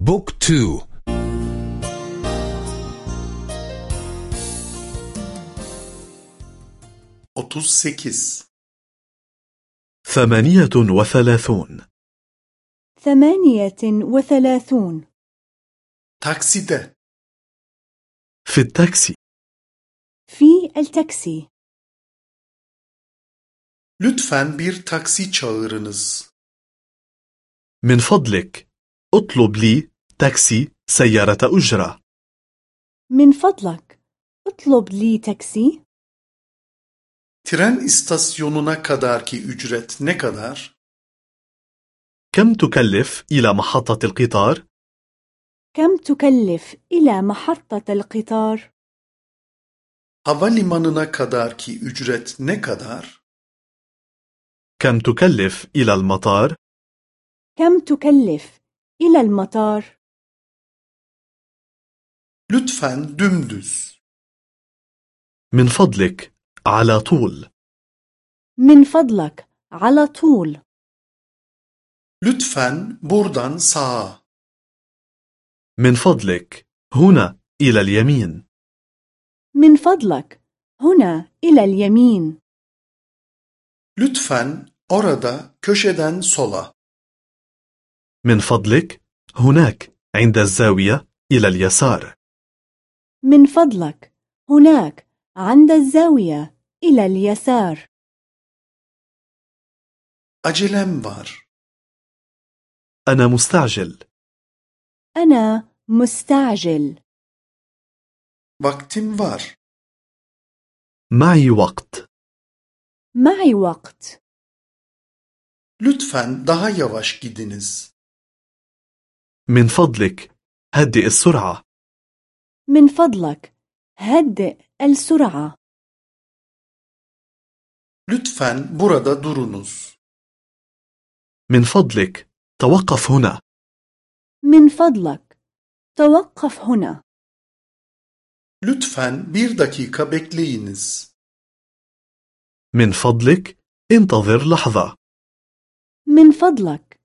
Book two Otuz sekiz. ثمانية وثلاثون ثمانية وثلاثون Takside. في التاكسي في التاكسي Lütfen bir taksi çağırınız. من فضلك اطلب لي تاكسي سيارة أجرة من فضلك اطلب لي تاكسي Tren istasyonuna kadarki ücret ne kadar? كم تكلف إلى محطة القطار؟ كم تكلف إلى محطة القطار؟ Havalimanına kadarki ücret ne kadar? كم تكلف إلى المطار؟ كم تكلف إلى المطار؟ Lütfen dümdüz. من فضلك على طول من فضلك على طول Lütfen buradan sağa. من فضلك هنا إلى اليمين من فضلك هنا إلى اليمين Lütfen orada köşeden sola. من فضلك هناك عند الزاوية إلى اليسار من فضلك هناك عند الزاوية إلى اليسار Acelem var. أنا مستعجل أنا مستعجل Vaktim var. معي وقت معي وقت Lütfen daha yavaş gidiniz. من فضلك هدئ السرعة. من فضلك هدئ السرعة. Lütfen burada durunuz. من فضلك توقف هنا. من فضلك توقف هنا. Lütfen bir dakika bekleyiniz. من فضلك انتظر لحظة. من فضلك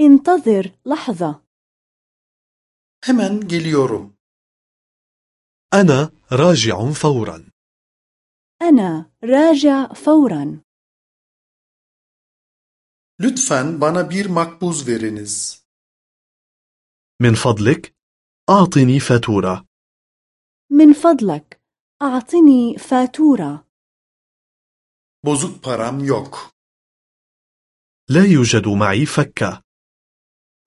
انتظر لحظة. Hemen geliyorum. أنا راجع فورا أنا راجع فورا Lütfen bana bir makbuz veriniz. من فضلك أعطني فاتورة من فضلك أعطني فاتورة Bozuk param yok. لا يوجد معي فكة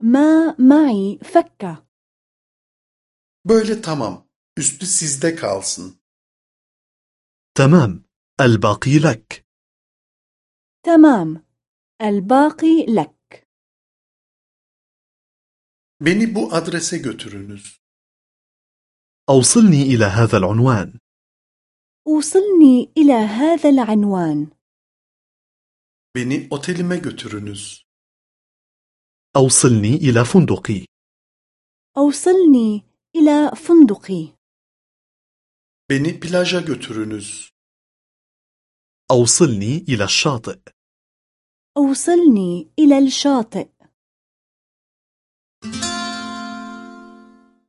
ما معي فكة Böyle tamam. Üstü sizde kalsın. تمام الباقي لك تمام الباقي لك Beni bu adrese götürünüz. أوصلني إلى هذا العنوان أوصلني إلى هذا العنوان Beni otelime götürünüz. أوصلني إلى فندقي أوصلني إلى فندقي Beni plaja götürünüz. أوصلني إلى الشاطئ. أوصلني إلى الشاطئ.